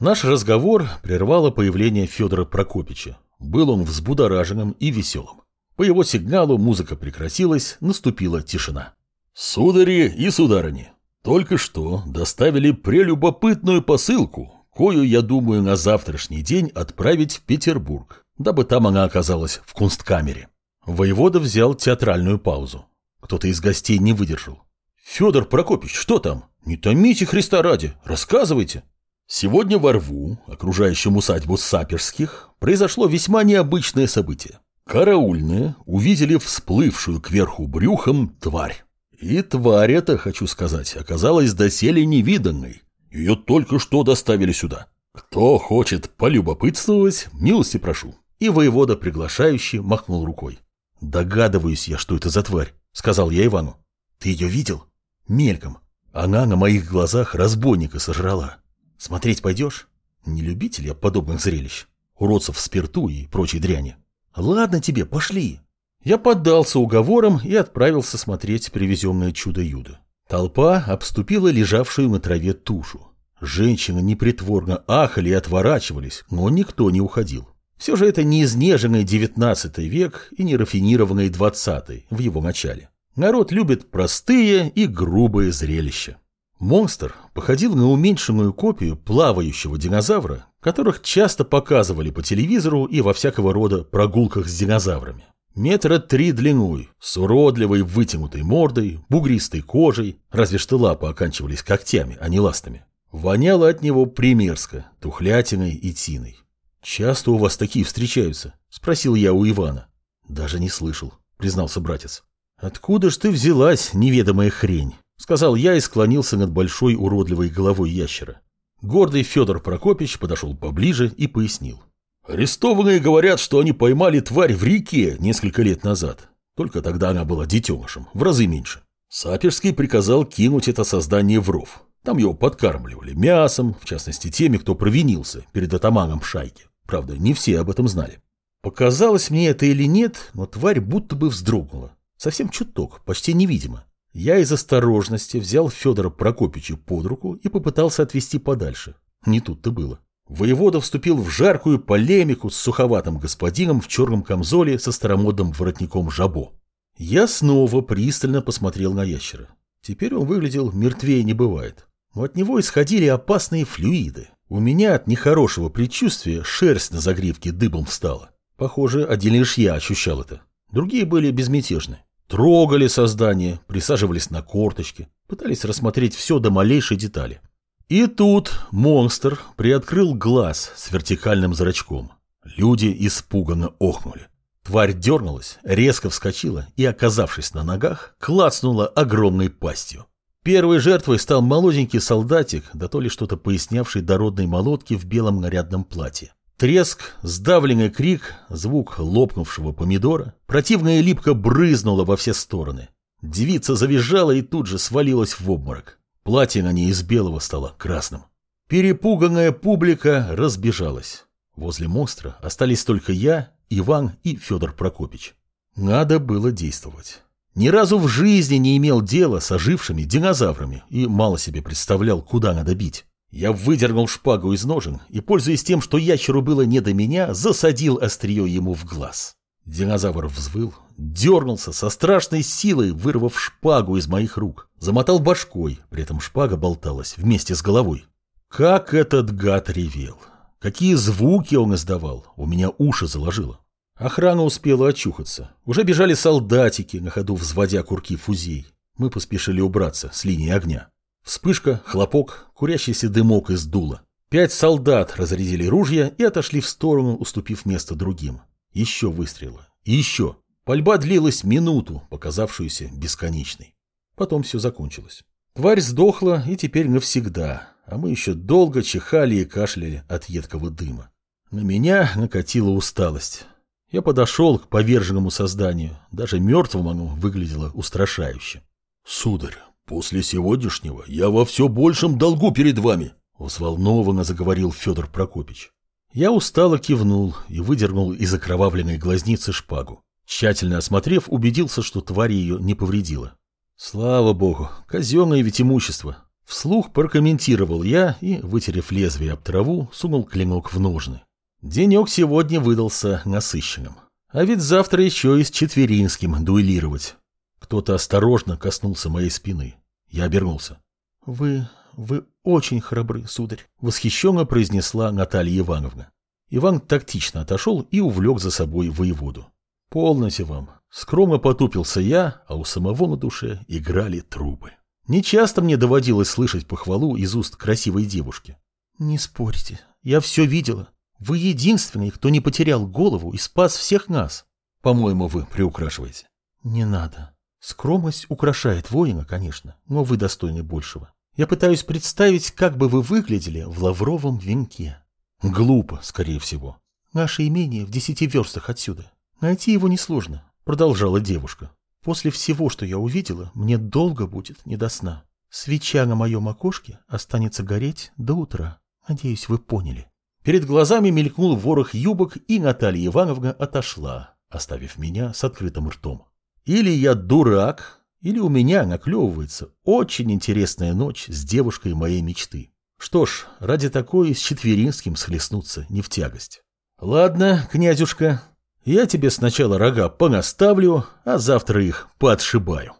Наш разговор прервало появление Федора Прокопича. Был он взбудораженным и веселым. По его сигналу музыка прекратилась, наступила тишина. «Судари и сударыни, только что доставили прелюбопытную посылку, кою, я думаю, на завтрашний день отправить в Петербург, дабы там она оказалась в кунсткамере». Воевода взял театральную паузу. Кто-то из гостей не выдержал. «Федор Прокопич, что там? Не томите Христа ради, рассказывайте!» Сегодня во рву, окружающем усадьбу Саперских, произошло весьма необычное событие. Караульные увидели всплывшую кверху брюхом тварь. И тварь эта, хочу сказать, оказалась доселе невиданной. Ее только что доставили сюда. Кто хочет полюбопытствовать, милости прошу. И воевода приглашающий махнул рукой. Догадываюсь я, что это за тварь, сказал я Ивану. Ты ее видел? Мельком. Она на моих глазах разбойника сожрала. Смотреть пойдешь? Не любитель я подобных зрелищ. Уродцев в спирту и прочей дряни. Ладно тебе, пошли. Я поддался уговорам и отправился смотреть привезенное чудо-юдо. Толпа обступила лежавшую на траве тушу. Женщины непритворно ахали и отворачивались, но никто не уходил. Все же это не изнеженный девятнадцатый век и не рафинированный двадцатый в его начале. Народ любит простые и грубые зрелища. Монстр походил на уменьшенную копию плавающего динозавра, которых часто показывали по телевизору и во всякого рода прогулках с динозаврами. Метра три длиной, с уродливой вытянутой мордой, бугристой кожей, разве что лапы оканчивались когтями, а не ластами. Воняло от него примерзко, тухлятиной и тиной. «Часто у вас такие встречаются?» – спросил я у Ивана. «Даже не слышал», – признался братец. «Откуда ж ты взялась, неведомая хрень?» — сказал я и склонился над большой уродливой головой ящера. Гордый Федор Прокопич подошел поближе и пояснил. «Арестованные говорят, что они поймали тварь в реке несколько лет назад. Только тогда она была детенышем, в разы меньше. Саперский приказал кинуть это создание в ров. Там его подкармливали мясом, в частности теми, кто провинился перед атаманом шайке. Правда, не все об этом знали. Показалось мне это или нет, но тварь будто бы вздрогнула. Совсем чуток, почти невидимо. Я из осторожности взял Федора Прокопича под руку и попытался отвести подальше. Не тут-то было. Воевода вступил в жаркую полемику с суховатым господином в черном камзоле со старомодным воротником жабо. Я снова пристально посмотрел на ящера. Теперь он выглядел мертвее не бывает. Но от него исходили опасные флюиды. У меня от нехорошего предчувствия шерсть на загривке дыбом встала. Похоже, один лишь я ощущал это. Другие были безмятежны. Трогали создание, присаживались на корточки, пытались рассмотреть все до малейшей детали. И тут монстр приоткрыл глаз с вертикальным зрачком. Люди испуганно охнули. Тварь дернулась, резко вскочила и, оказавшись на ногах, клацнула огромной пастью. Первой жертвой стал молоденький солдатик, да то ли что-то пояснявший дородной молотке в белом нарядном платье. Треск, сдавленный крик, звук лопнувшего помидора, противная липка брызнула во все стороны. Девица завизжала и тут же свалилась в обморок. Платье на ней из белого стало красным. Перепуганная публика разбежалась. Возле монстра остались только я, Иван и Федор Прокопич. Надо было действовать. Ни разу в жизни не имел дела с ожившими динозаврами и мало себе представлял, куда надо бить. Я выдернул шпагу из ножен и, пользуясь тем, что ящеру было не до меня, засадил острие ему в глаз. Динозавр взвыл, дернулся со страшной силой, вырвав шпагу из моих рук. Замотал башкой, при этом шпага болталась вместе с головой. Как этот гад ревел! Какие звуки он издавал! У меня уши заложило. Охрана успела очухаться. Уже бежали солдатики, на ходу взводя курки фузей. Мы поспешили убраться с линии огня. Вспышка, хлопок, курящийся дымок из дула. Пять солдат разрядили ружья и отошли в сторону, уступив место другим. Еще выстрелы. И еще. Пальба длилась минуту, показавшуюся бесконечной. Потом все закончилось. Тварь сдохла и теперь навсегда, а мы еще долго чихали и кашляли от едкого дыма. На меня накатила усталость. Я подошел к поверженному созданию. Даже мертвому оно выглядело устрашающе. «Сударь, «После сегодняшнего я во все большем долгу перед вами», — взволнованно заговорил Федор Прокопич. Я устало кивнул и выдернул из окровавленной глазницы шпагу. Тщательно осмотрев, убедился, что тварь ее не повредила. Слава богу, казенное ведь имущество. Вслух прокомментировал я и, вытерев лезвие об траву, сунул клинок в ножны. Денек сегодня выдался насыщенным. А ведь завтра еще и с Четверинским дуэлировать. Кто-то осторожно коснулся моей спины. Я обернулся. «Вы... вы очень храбры, сударь», — восхищенно произнесла Наталья Ивановна. Иван тактично отошел и увлек за собой воеводу. «Полноте вам». Скромно потупился я, а у самого на душе играли трубы. Нечасто мне доводилось слышать похвалу из уст красивой девушки. «Не спорьте, я все видела. Вы единственный, кто не потерял голову и спас всех нас. По-моему, вы приукрашиваете». «Не надо. Скромность украшает воина, конечно, но вы достойны большего. Я пытаюсь представить, как бы вы выглядели в лавровом венке». Глупо, скорее всего. Наше имение в десяти верстах отсюда. Найти его несложно, продолжала девушка. После всего, что я увидела, мне долго будет не до сна. Свеча на моем окошке останется гореть до утра. Надеюсь, вы поняли. Перед глазами мелькнул ворох юбок, и Наталья Ивановна отошла, оставив меня с открытым ртом. Или я дурак, или у меня наклевывается очень интересная ночь с девушкой моей мечты. Что ж, ради такой с Четверинским схлестнуться не в тягость. Ладно, князюшка, я тебе сначала рога понаставлю, а завтра их подшибаю.